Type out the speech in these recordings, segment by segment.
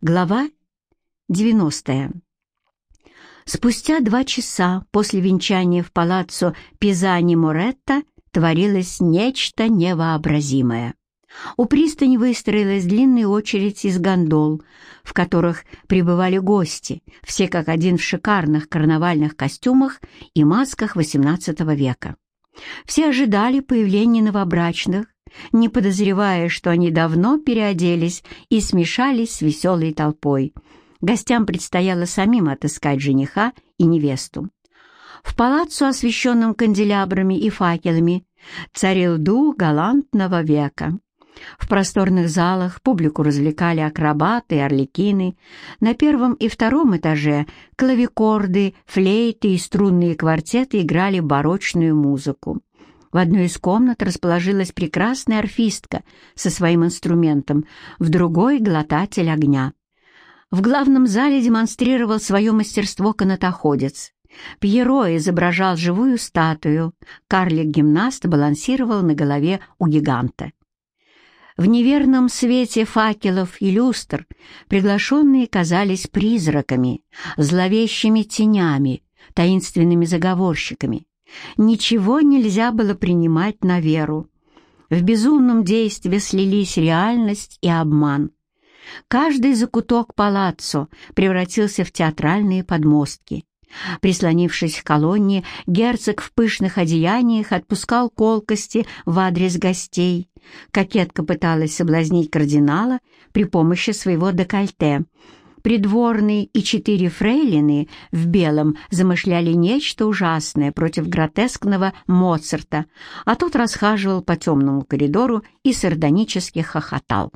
Глава 90. Спустя два часа после венчания в палаццо Пизани-Моретто творилось нечто невообразимое. У пристани выстроилась длинная очередь из гондол, в которых прибывали гости, все как один в шикарных карнавальных костюмах и масках XVIII века. Все ожидали появления новобрачных, не подозревая, что они давно переоделись и смешались с веселой толпой. Гостям предстояло самим отыскать жениха и невесту. В палаццо, освещенном канделябрами и факелами, царил дух галантного века. В просторных залах публику развлекали акробаты и орликины. На первом и втором этаже клавикорды, флейты и струнные квартеты играли барочную музыку. В одной из комнат расположилась прекрасная арфистка со своим инструментом, в другой — глотатель огня. В главном зале демонстрировал свое мастерство канатоходец. Пьеро изображал живую статую, карлик-гимнаст балансировал на голове у гиганта. В неверном свете факелов и люстр приглашенные казались призраками, зловещими тенями, таинственными заговорщиками. Ничего нельзя было принимать на веру. В безумном действии слились реальность и обман. Каждый закуток палаццо превратился в театральные подмостки. Прислонившись к колонне, герцог в пышных одеяниях отпускал колкости в адрес гостей. Кокетка пыталась соблазнить кардинала при помощи своего декольте. Придворные и четыре фрейлины в белом замышляли нечто ужасное против гротескного Моцарта, а тот расхаживал по темному коридору и сардонически хохотал.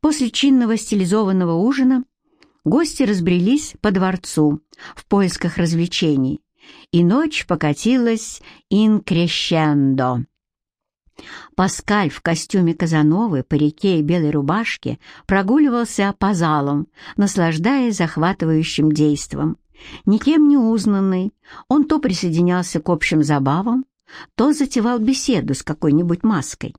После чинного стилизованного ужина гости разбрелись по дворцу в поисках развлечений, и ночь покатилась инкрещендо. Паскаль в костюме Казановы, парике и белой рубашке прогуливался по залам, наслаждаясь захватывающим действом. Никем не узнанный, он то присоединялся к общим забавам, то затевал беседу с какой-нибудь маской.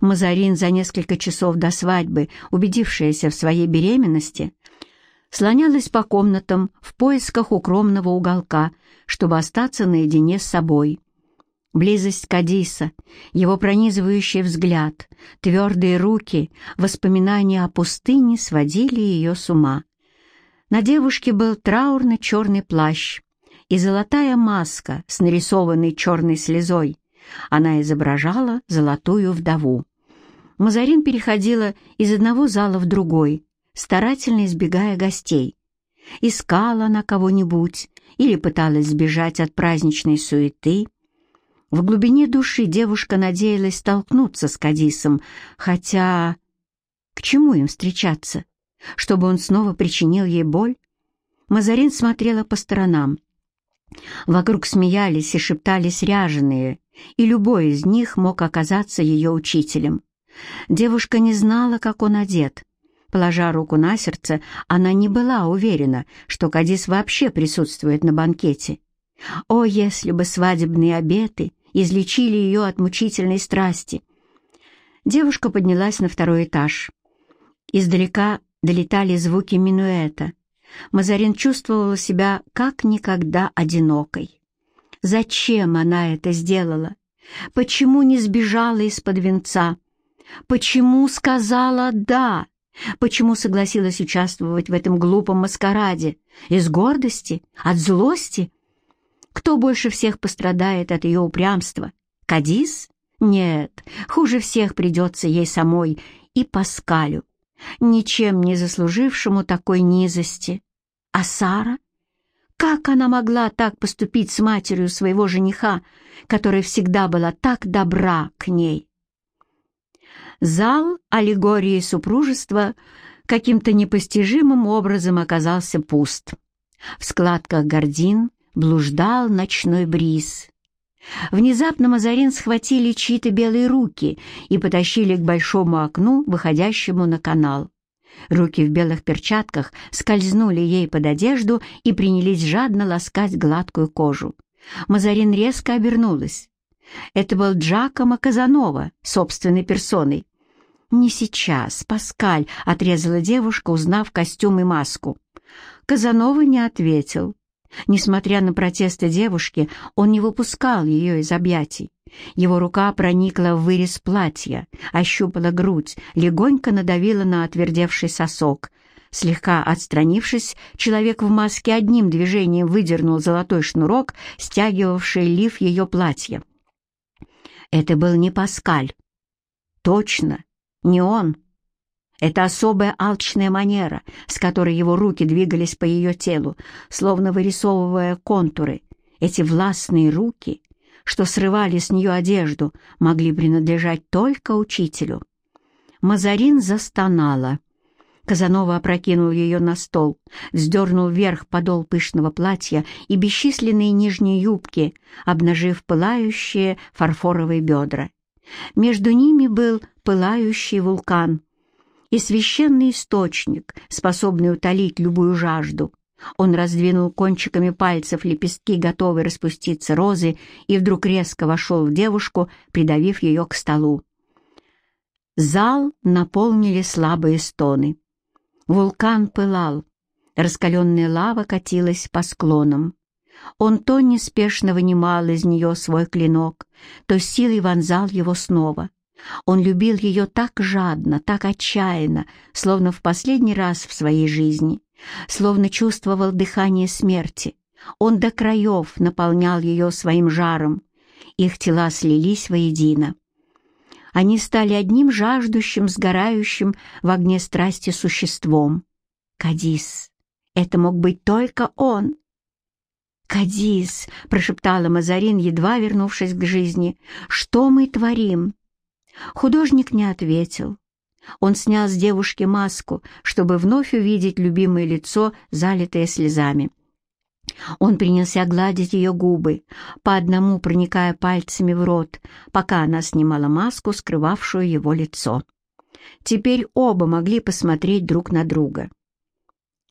Мазарин за несколько часов до свадьбы, убедившаяся в своей беременности, слонялась по комнатам в поисках укромного уголка, чтобы остаться наедине с собой. Близость Кадиса, его пронизывающий взгляд, твердые руки, воспоминания о пустыне сводили ее с ума. На девушке был траурно-черный плащ и золотая маска с нарисованной черной слезой. Она изображала золотую вдову. Мазарин переходила из одного зала в другой, старательно избегая гостей. Искала она кого-нибудь или пыталась сбежать от праздничной суеты. В глубине души девушка надеялась столкнуться с Кадисом, хотя... К чему им встречаться? Чтобы он снова причинил ей боль? Мазарин смотрела по сторонам. Вокруг смеялись и шептались ряженые, и любой из них мог оказаться ее учителем. Девушка не знала, как он одет, Положа руку на сердце, она не была уверена, что Кадис вообще присутствует на банкете. О, если бы свадебные обеты излечили ее от мучительной страсти! Девушка поднялась на второй этаж. Издалека долетали звуки минуэта. Мазарин чувствовала себя как никогда одинокой. Зачем она это сделала? Почему не сбежала из-под венца? Почему сказала «да»? Почему согласилась участвовать в этом глупом маскараде? Из гордости? От злости? Кто больше всех пострадает от ее упрямства? Кадис? Нет, хуже всех придется ей самой и Паскалю, ничем не заслужившему такой низости. А Сара? Как она могла так поступить с матерью своего жениха, которая всегда была так добра к ней? Зал аллегории супружества каким-то непостижимым образом оказался пуст. В складках гордин блуждал ночной бриз. Внезапно Мазарин схватили чьи-то белые руки и потащили к большому окну, выходящему на канал. Руки в белых перчатках скользнули ей под одежду и принялись жадно ласкать гладкую кожу. Мазарин резко обернулась. Это был Джакомо Казанова собственной персоной. «Не сейчас, Паскаль», — отрезала девушка, узнав костюм и маску. Казанова не ответил. Несмотря на протесты девушки, он не выпускал ее из объятий. Его рука проникла в вырез платья, ощупала грудь, легонько надавила на отвердевший сосок. Слегка отстранившись, человек в маске одним движением выдернул золотой шнурок, стягивавший лиф ее платья. Это был не Паскаль. Точно, не он. Это особая алчная манера, с которой его руки двигались по ее телу, словно вырисовывая контуры. Эти властные руки, что срывали с нее одежду, могли принадлежать только учителю. Мазарин застонала. Казанова опрокинул ее на стол, вздернул вверх подол пышного платья и бесчисленные нижние юбки, обнажив пылающие фарфоровые бедра. Между ними был пылающий вулкан и священный источник, способный утолить любую жажду. Он раздвинул кончиками пальцев лепестки, готовые распуститься розы, и вдруг резко вошел в девушку, придавив ее к столу. Зал наполнили слабые стоны. Вулкан пылал, раскаленная лава катилась по склонам. Он то неспешно вынимал из нее свой клинок, то силой вонзал его снова. Он любил ее так жадно, так отчаянно, словно в последний раз в своей жизни, словно чувствовал дыхание смерти. Он до краев наполнял ее своим жаром. Их тела слились воедино. Они стали одним жаждущим, сгорающим в огне страсти существом. Кадис. Это мог быть только он. «Кадис!» — прошептала Мазарин, едва вернувшись к жизни. «Что мы творим?» Художник не ответил. Он снял с девушки маску, чтобы вновь увидеть любимое лицо, залитое слезами. Он принялся гладить ее губы, по одному проникая пальцами в рот, пока она снимала маску, скрывавшую его лицо. Теперь оба могли посмотреть друг на друга.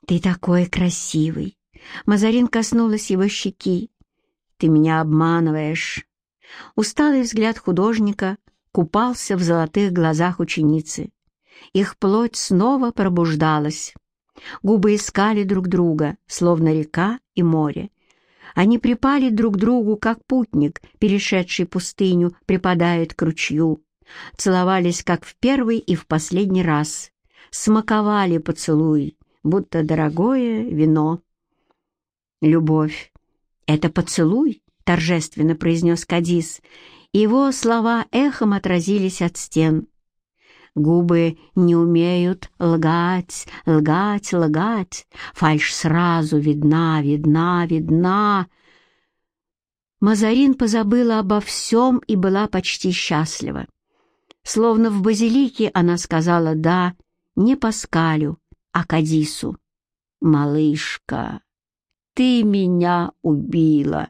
«Ты такой красивый!» Мазарин коснулась его щеки. «Ты меня обманываешь!» Усталый взгляд художника купался в золотых глазах ученицы. Их плоть снова пробуждалась. Губы искали друг друга, словно река и море. Они припали друг к другу, как путник, перешедший пустыню, припадает к ручью. Целовались, как в первый и в последний раз. Смаковали поцелуй, будто дорогое вино. «Любовь — это поцелуй?» — торжественно произнес Кадис. Его слова эхом отразились от стен. Губы не умеют лгать, лгать, лгать. Фальшь сразу видна, видна, видна. Мазарин позабыла обо всем и была почти счастлива. Словно в базилике она сказала «да» не Паскалю, а Кадису. «Малышка, ты меня убила!»